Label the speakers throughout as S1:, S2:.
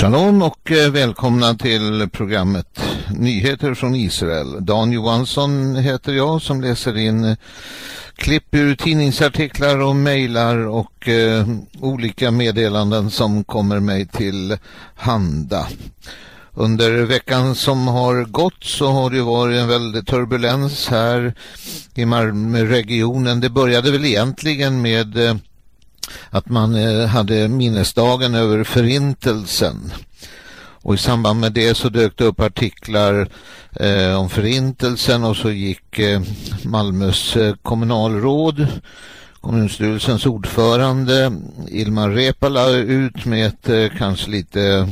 S1: Shalom och eh, välkomna till programmet Nyheter från Israel. Dan Johansson heter jag som läser in eh, klipp ur tidningsartiklar och mejlar och eh, olika meddelanden som kommer mig till handa. Under veckan som har gått så har det varit en väldig turbulens här i Malmöregionen. Det började väl egentligen med eh, att man eh, hade minnesdagen över förintelsen. Och i samband med det så dök det upp artiklar eh, om förintelsen och så gick eh, Malmös eh, kommunalråd, kommunstyrelsens ordförande Ilmar Repala ut med ett eh, kanske lite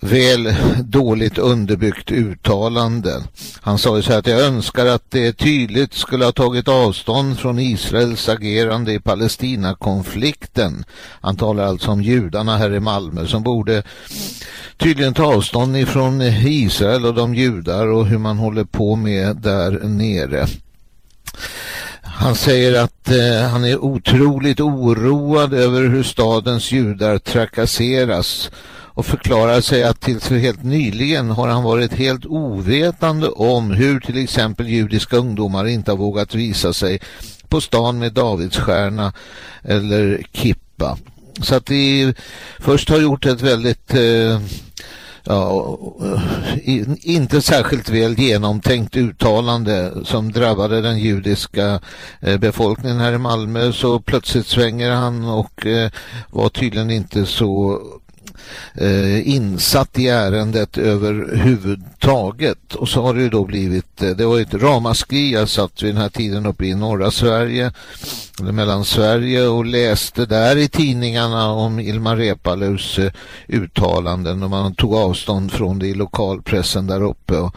S1: väl dåligt underbyggt uttalande. Han sa ju så här att jag önskar att det tydligt skulle ha tagit avstånd från Israels agerande i Palestinakonflikten. Han talar alltså om judarna här i Malmö som borde tydligen ta avstånd ifrån Israel och de judar och hur man håller på med där nere. Han säger att eh, han är otroligt oroad över hur stadens judar trakasseras och förklarar sig att tills helt nyligen har han varit helt ovetande om hur till exempel judiska ungdomar inte har vågat visa sig på stan med Davidsstjärna eller kippa. Så att vi först har gjort ett väldigt eh, ja, inte särskilt väl genomtänkt uttalande som drabbade den judiska eh, befolkningen här i Malmö så plötsligt svänger han och eh, var tydligen inte så eh, insatt i ärendet överhuvudtaget. Och så har det ju då blivit, Eh, det var ett ramaskri, jag satt vid den här tiden uppe i norra Sverige, eller mellan Sverige och läste där i tidningarna om Ilmar Repalus eh, uttalanden och man tog avstånd från det i lokalpressen där uppe. Och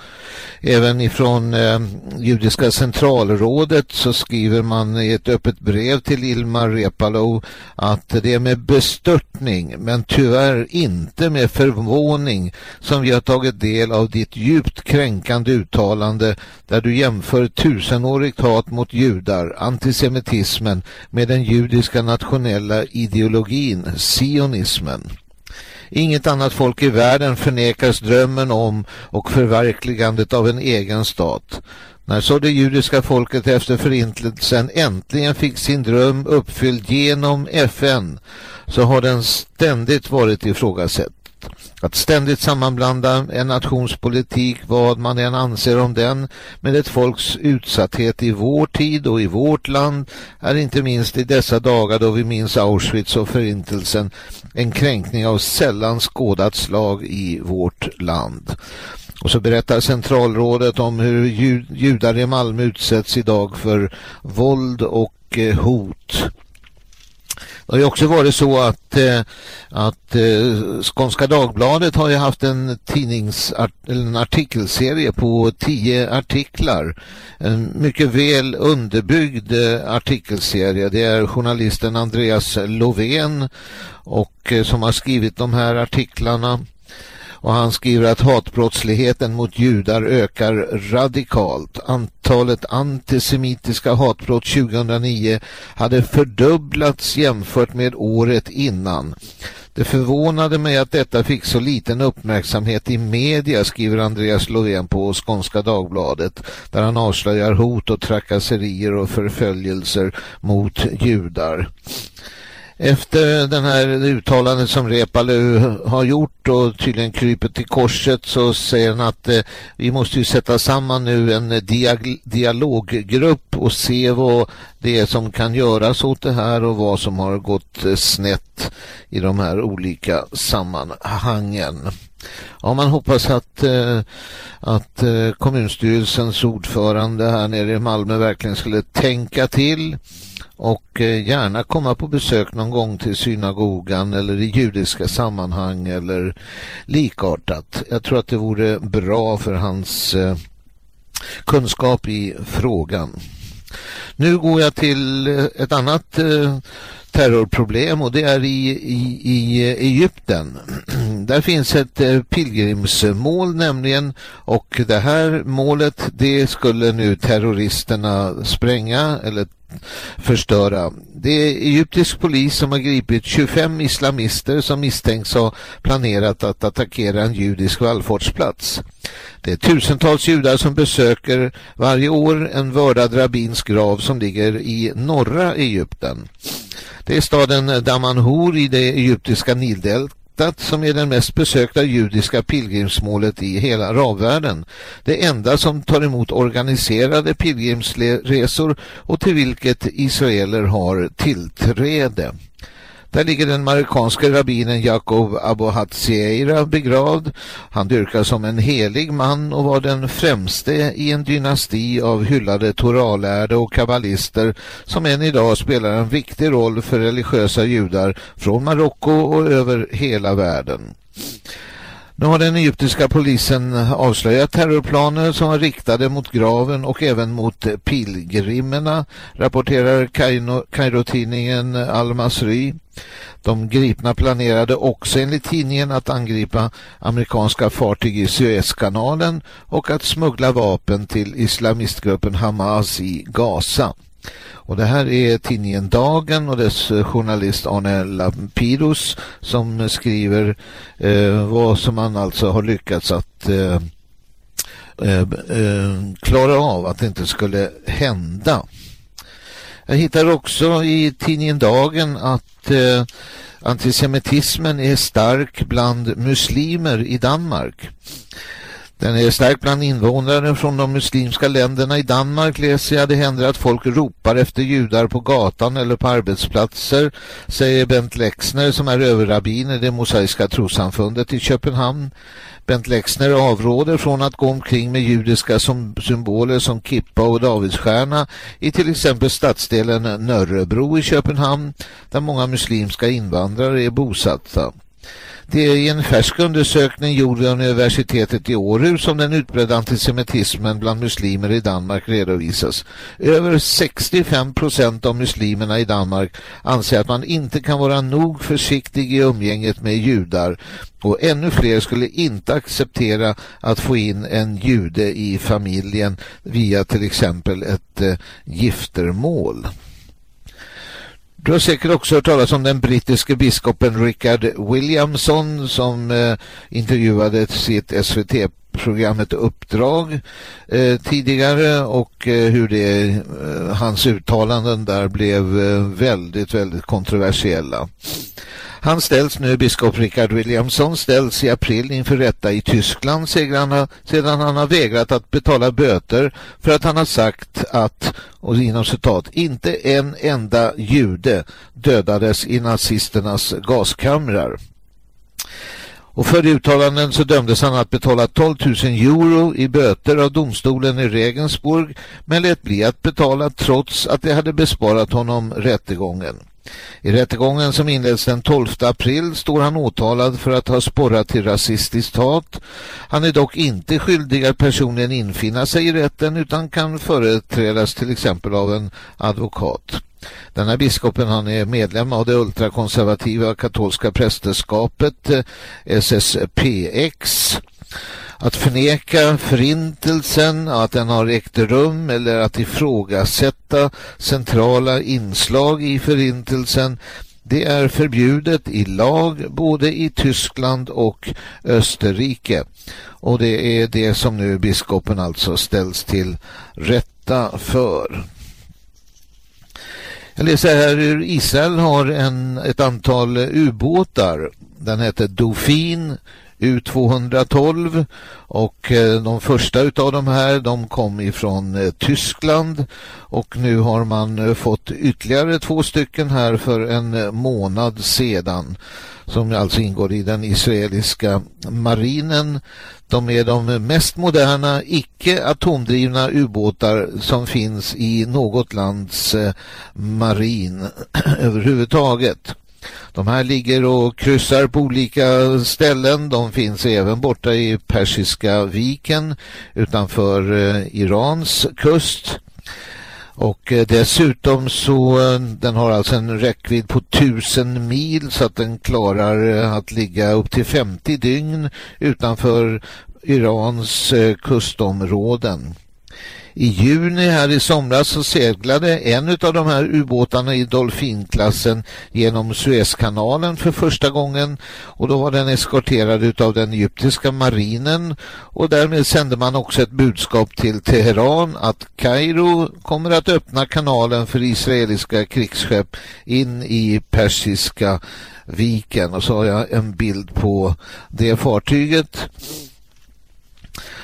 S1: även ifrån eh, Judiska centralrådet så skriver man i ett öppet brev till Ilmar Repalo att det är med bestörtning men tyvärr inte med förvåning som vi har tagit del av ditt djupt kränkande uttalande där du jämför tusenårigt hat mot judar, antisemitismen med den judiska nationella ideologin, sionismen. Inget annat folk i världen förnekas drömmen om och förverkligandet av en egen stat. När så det judiska folket efter förintelsen äntligen fick sin dröm uppfylld genom FN så har den ständigt varit ifrågasatt. Att ständigt sammanblanda en nationspolitik, vad man än anser om den, med ett folks utsatthet i vår tid och i vårt land är inte minst i dessa dagar då vi minns Auschwitz och förintelsen en kränkning av sällan skådat slag i vårt land. Och så berättar centralrådet om hur judar i Malmö utsätts idag för våld och eh, hot. Det har ju också varit så att, eh, att eh, Skånska Dagbladet har ju haft en tidnings en artikelserie på tio artiklar. En mycket väl underbyggd eh, artikelserie. Det är journalisten Andreas Lovén och som har skrivit de här artiklarna och han skriver att hatbrottsligheten mot judar ökar radikalt. Antalet antisemitiska hatbrott 2009 hade fördubblats jämfört med året innan. Det förvånade mig att detta fick så liten uppmärksamhet i media, skriver Andreas Lovén på Skånska Dagbladet, där han avslöjar hot och trakasserier och förföljelser mot judar. Efter den här uttalandet som Repalu har gjort och tydligen krypet till korset så säger han att eh, vi måste ju sätta samman nu en diag dialoggrupp och se vad det är som kan göras åt det här och vad som har gått eh, snett i de här olika sammanhangen. Ja, man hoppas att, eh, att eh, kommunstyrelsens ordförande här nere i Malmö verkligen skulle tänka till och eh, gärna komma på besök någon gång till synagogan eller i judiska sammanhang eller likartat. Jag tror att det vore bra för hans eh, kunskap i frågan. Nu går jag till eh, ett annat terrorproblem och det är i, i, i Egypten. Där finns ett pilgrimsmål nämligen och det här målet det skulle nu terroristerna spränga eller förstöra. Det är egyptisk polis som har gripit 25 islamister som misstänks ha planerat att attackera en judisk vallfartsplats. Det är tusentals judar som besöker varje år en vördad rabbins grav som ligger i norra Egypten. Det är staden Damanhur i det egyptiska Nildeltat som är den mest besökta judiska pilgrimsmålet i hela arabvärlden. Det enda som tar emot organiserade pilgrimsresor och till vilket israeler har tillträde. Där ligger den marockanske rabbinen Jacob Abu Hatzeira begravd. Han dyrkas som en helig man och var den främste i en dynasti av hyllade toralärde och kabbalister som än idag spelar en viktig roll för religiösa judar från Marocko och över hela världen. Nu har den egyptiska polisen avslöjat terrorplaner som var riktade mot graven och även mot pilgrimerna, rapporterar Kairo-tidningen Al-Masri. De gripna planerade också enligt tidningen att angripa amerikanska fartyg i Suezkanalen och att smuggla vapen till islamistgruppen Hamas i Gaza. Och det här är tidningen Dagen och dess eh, journalist Arne Lampidus som skriver eh, vad som man alltså har lyckats att eh, eh, eh, klara av att det inte skulle hända. Jag hittar också i tidningen Dagen att eh, antisemitismen är stark bland muslimer i Danmark. Den är stark bland invånare från de muslimska länderna i Danmark läser jag. Det händer att folk ropar efter judar på gatan eller på arbetsplatser, säger Bent Lexner som är överrabbin i det mosaiska trosamfundet i Köpenhamn. Bent Lexner avråder från att gå omkring med judiska som symboler som kippa och davidsstjärna i till exempel stadsdelen Nörrebro i Köpenhamn där många muslimska invandrare är bosatta. Det är i en färsk undersökning gjord vid universitetet i Århus som den utbredda antisemitismen bland muslimer i Danmark redovisas. Över 65 procent av muslimerna i Danmark anser att man inte kan vara nog försiktig i umgänget med judar och ännu fler skulle inte acceptera att få in en jude i familjen via till exempel ett eh, giftermål. Du har säkert också hört talas om den brittiske biskopen Richard Williamson som eh, intervjuade sitt SVT-programmet Uppdrag eh, tidigare och eh, hur det, eh, hans uttalanden där blev eh, väldigt, väldigt kontroversiella. Han ställs nu, biskop Richard Williamson, ställs i april inför rätta i Tyskland sedan han har vägrat att betala böter för att han har sagt att, och inom citat, inte en enda jude dödades i nazisternas gaskamrar. Och för uttalanden så dömdes han att betala 12 000 euro i böter av domstolen i Regensburg men lät bli att betala trots att det hade besparat honom rättegången. I rättegången som inleds den 12 april står han åtalad för att ha sporrat till rasistiskt hat. Han är dock inte skyldig att personligen infinna sig i rätten utan kan företrädas till exempel av en advokat. Denna biskopen han är medlem av det ultrakonservativa katolska prästerskapet eh, SSPX att förneka förintelsen, att den har ägt rum eller att ifrågasätta centrala inslag i förintelsen det är förbjudet i lag både i Tyskland och Österrike. Och det är det som nu biskopen alltså ställs till rätta för. Jag läser här hur Israel har en, ett antal ubåtar. Den heter Dofin. U212 och eh, de första utav de här de kom ifrån eh, Tyskland och nu har man eh, fått ytterligare två stycken här för en månad sedan som alltså ingår i den israeliska marinen. De är de mest moderna icke-atomdrivna ubåtar som finns i något lands marin överhuvudtaget. De här ligger och kryssar på olika ställen. De finns även borta i Persiska viken utanför eh, Irans kust. Och eh, dessutom så eh, den har alltså en räckvidd på 1000 mil så att den klarar eh, att ligga upp till 50 dygn utanför Irans kustområden. I juni här i somras så seglade en av de här ubåtarna i Dolfinklassen genom Suezkanalen för första gången. Och då var den eskorterad utav den egyptiska marinen. Och därmed sände man också ett budskap till Teheran att Kairo kommer att öppna kanalen för israeliska krigsskepp in i Persiska viken. Och så har jag en bild på det fartyget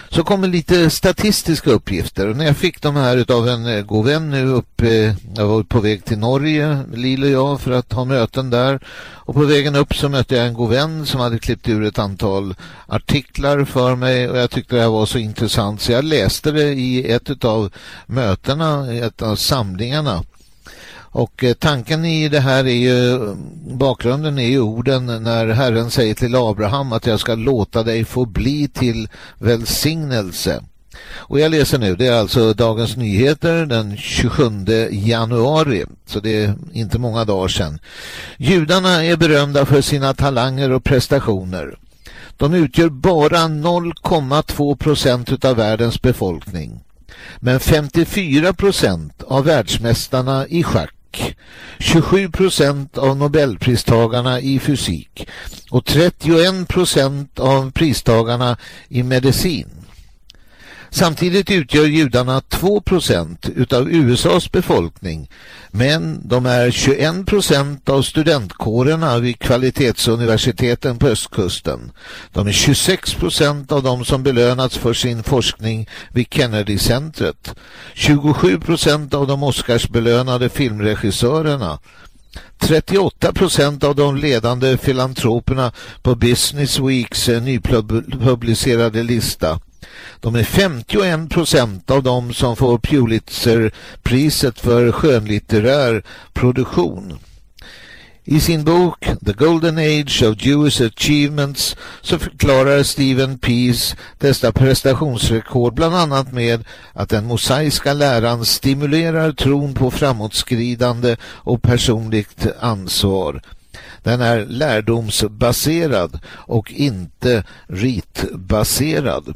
S1: så kommer lite statistiska uppgifter. Och när jag fick de här av en eh, god vän nu uppe, eh, jag var på väg till Norge, Lil och jag, för att ha möten där. Och på vägen upp så mötte jag en god vän som hade klippt ur ett antal artiklar för mig och jag tyckte det här var så intressant så jag läste det i ett utav mötena, ett av samlingarna. Och eh, tanken i det här är ju, bakgrunden är ju orden när Herren säger till Abraham att jag ska låta dig få bli till välsignelse. Och jag läser nu, det är alltså Dagens Nyheter den 27 januari, så det är inte många dagar sedan. Judarna är berömda för sina talanger och prestationer. De utgör bara 0,2 procent av världens befolkning. Men 54 procent av världsmästarna i schack 27 procent av Nobelpristagarna i fysik och 31 procent av pristagarna i medicin. Samtidigt utgör judarna 2 procent utav USAs befolkning men de är 21 procent av studentkårerna vid kvalitetsuniversiteten på östkusten. De är 26 procent av de som belönats för sin forskning vid Kennedy-centret. 27 procent av de Oscarsbelönade filmregissörerna 38 procent av de ledande filantroperna på Business Weeks eh, nypublicerade lista de är 51 procent av de som får Pulitzerpriset för skönlitterär produktion. I sin bok The Golden Age of Jewish Achievements så förklarar Stephen Pease dessa prestationsrekord bland annat med att den mosaiska läran stimulerar tron på framåtskridande och personligt ansvar. Den är lärdomsbaserad och inte ritbaserad.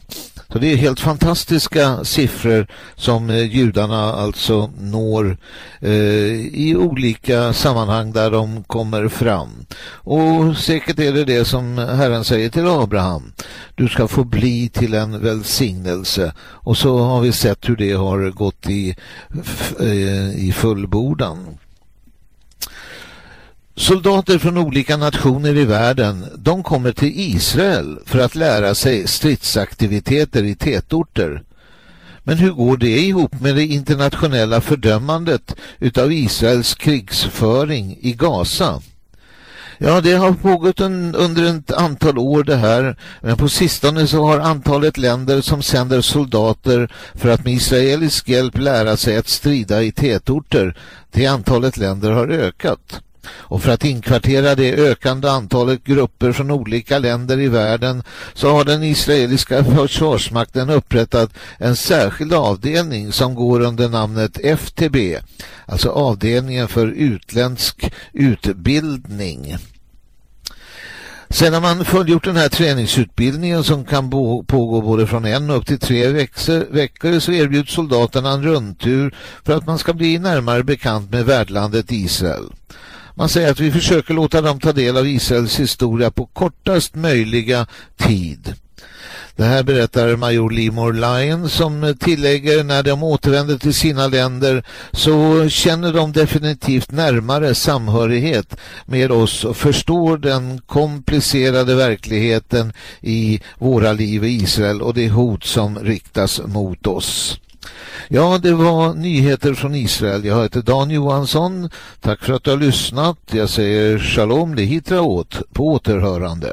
S1: Så det är helt fantastiska siffror som eh, judarna alltså når eh, i olika sammanhang där de kommer fram. Och säkert är det det som Herren säger till Abraham. Du ska få bli till en välsignelse. Och så har vi sett hur det har gått i, eh, i fullbordan. Soldater från olika nationer i världen, de kommer till Israel för att lära sig stridsaktiviteter i tätorter. Men hur går det ihop med det internationella fördömandet utav Israels krigsföring i Gaza? Ja, det har pågått en, under ett antal år det här. Men på sistone så har antalet länder som sänder soldater för att med israelisk hjälp lära sig att strida i tätorter, det antalet länder har ökat. Och för att inkvartera det ökande antalet grupper från olika länder i världen så har den israeliska försvarsmakten upprättat en särskild avdelning som går under namnet FTB, alltså avdelningen för utländsk utbildning. Sedan man fullgjort den här träningsutbildningen som kan pågå både från en upp till tre veckor så erbjuds soldaterna en rundtur för att man ska bli närmare bekant med värdlandet Israel. Man säger att vi försöker låta dem ta del av Israels historia på kortast möjliga tid. Det här berättar major Limor Lyon som tillägger när de återvänder till sina länder så känner de definitivt närmare samhörighet med oss och förstår den komplicerade verkligheten i våra liv i Israel och det hot som riktas mot oss. Ja, det var nyheter från Israel. Jag heter Dan Johansson. Tack för att du har lyssnat. Jag säger shalom lehitraot på återhörande.